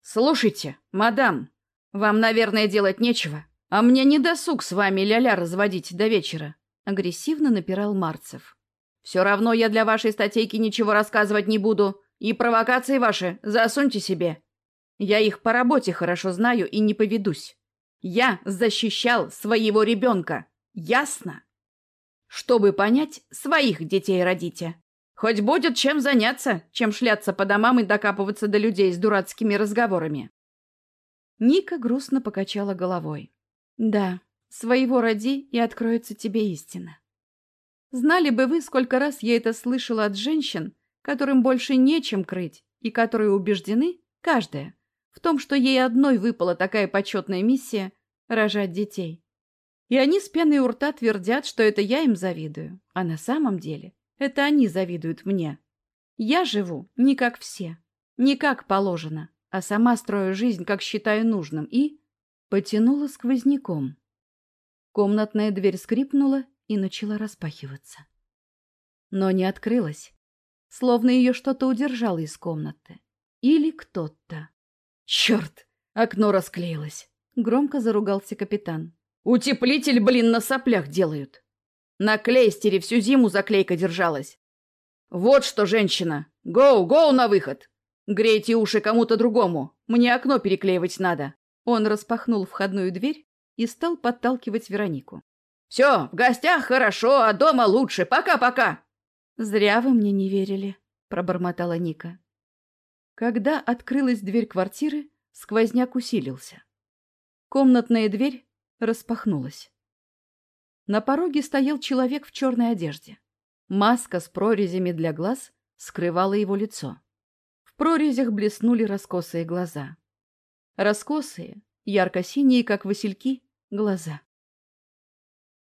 «Слушайте, мадам, вам, наверное, делать нечего, а мне не досуг с вами ля-ля разводить до вечера», — агрессивно напирал Марцев. «Все равно я для вашей статейки ничего рассказывать не буду, и провокации ваши засуньте себе. Я их по работе хорошо знаю и не поведусь. Я защищал своего ребенка, ясно? Чтобы понять, своих детей родите. Хоть будет чем заняться, чем шляться по домам и докапываться до людей с дурацкими разговорами. Ника грустно покачала головой. Да, своего роди, и откроется тебе истина. Знали бы вы, сколько раз я это слышала от женщин, которым больше нечем крыть, и которые убеждены, каждая, в том, что ей одной выпала такая почетная миссия — рожать детей. И они с пеной у рта твердят, что это я им завидую, а на самом деле это они завидуют мне. Я живу не как все, не как положено, а сама строю жизнь, как считаю нужным, и потянула сквозняком. Комнатная дверь скрипнула и начала распахиваться. Но не открылась, словно ее что-то удержало из комнаты. Или кто-то. «Черт! Окно расклеилось!» — громко заругался капитан. «Утеплитель, блин, на соплях делают! На клейстере всю зиму заклейка держалась! Вот что, женщина! Гоу, гоу на выход! Грейте уши кому-то другому! Мне окно переклеивать надо!» Он распахнул входную дверь и стал подталкивать Веронику. «Все, в гостях хорошо, а дома лучше! Пока-пока!» «Зря вы мне не верили», — пробормотала Ника. Когда открылась дверь квартиры, сквозняк усилился. Комнатная дверь распахнулась. На пороге стоял человек в черной одежде. Маска с прорезями для глаз скрывала его лицо. В прорезях блеснули раскосые глаза. Раскосые, ярко-синие, как васильки, глаза.